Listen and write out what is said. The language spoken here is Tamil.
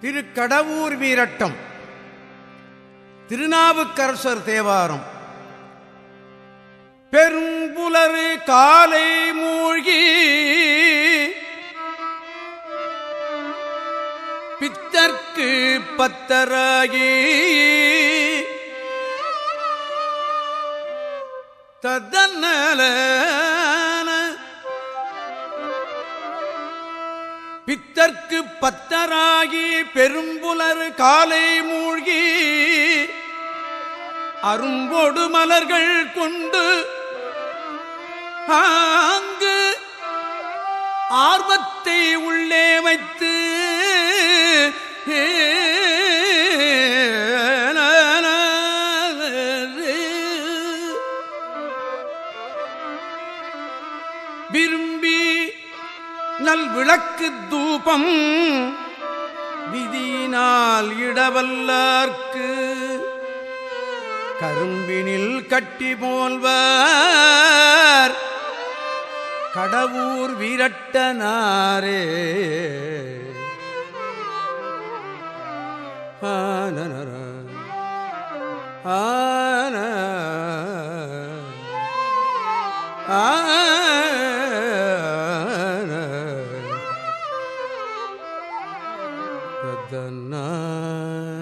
திருக்கடவூர் வீரட்டம். திருநாவுக்கரசர் தேவாரம். பெரும்புலரு காலை மூழ்கி பித்தர்க்கு பத்தராகி ததன்னல பித்தர்க்கு பத்தராகி பெரும்புலர் காலை மூழ்கி அரும்பொடு மலர்கள் கொண்டு ஆங்கு ஆர்வத்தை உள்ளே வைத்து விரும்பி நல் விளக்கு தூபம் விதியினால் இடவல்லார்க்கு. கரும்பினில் கட்டி போல்வார் கடவுர் விரட்டனாரே. ஆனர ஆன ஆ தத்தன்னா ஆ